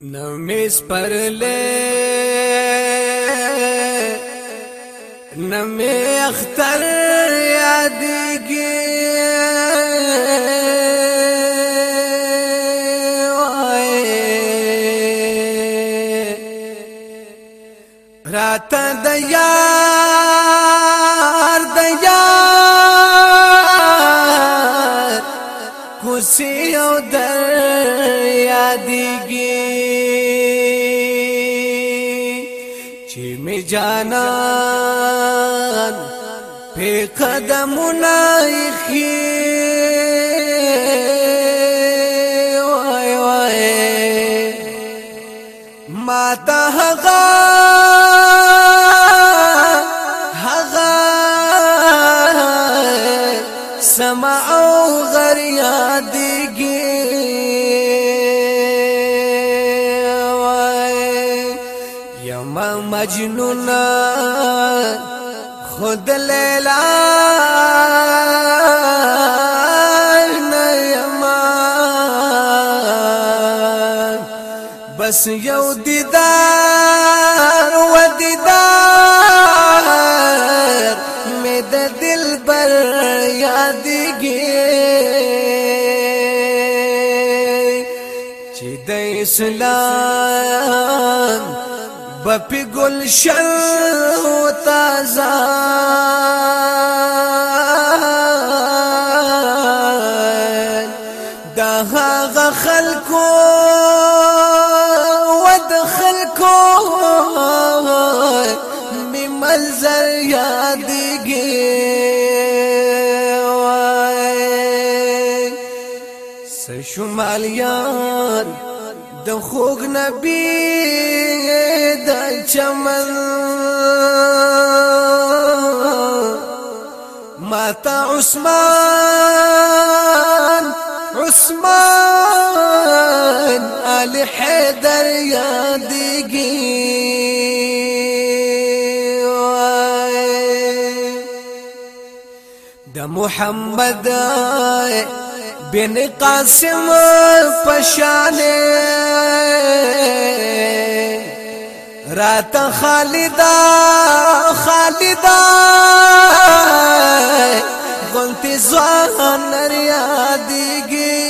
نو میس پر لې نمې اختر یادګي راته د یار د یار کوسی او در یادګي می جانان په قدمونه خي وای وای. ما ته هغه سما أو غر یادګي یم مجنون خود لیلا بس یو دیدار و دیدار می د دل بر یادګي چې د اسلام بپی گلشن و تازه دا هغه خلکو و د خلکو. می منظر یادګي شمالیان د خوګ نبی چمن ماتا عثمان عثمان آل حیدر یادگی۔ د محمد بن قاسم پشانے۔ رات خالدا خالدا غلطی زوان ریادگی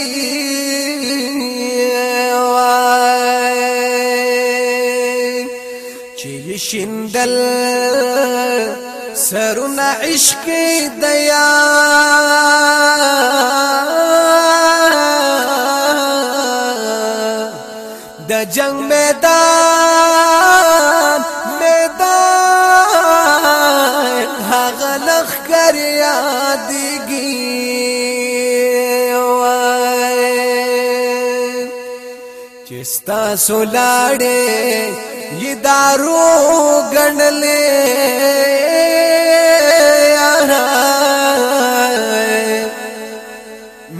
چی شندل سرنا عشق دیا۔ د جنگ میدان ستا سولاړې یدارو غنلې یارا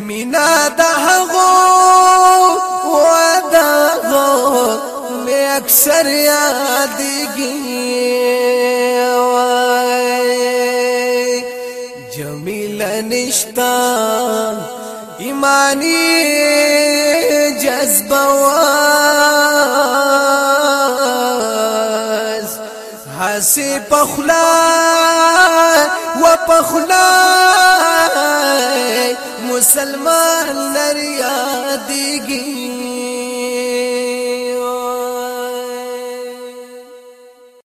مینا دهغو ودغو مې اکثر یادګي وای جمیل نشتا ایمانی جذبه واز حسی پخلا و پخلا. مسلمان لر یادگی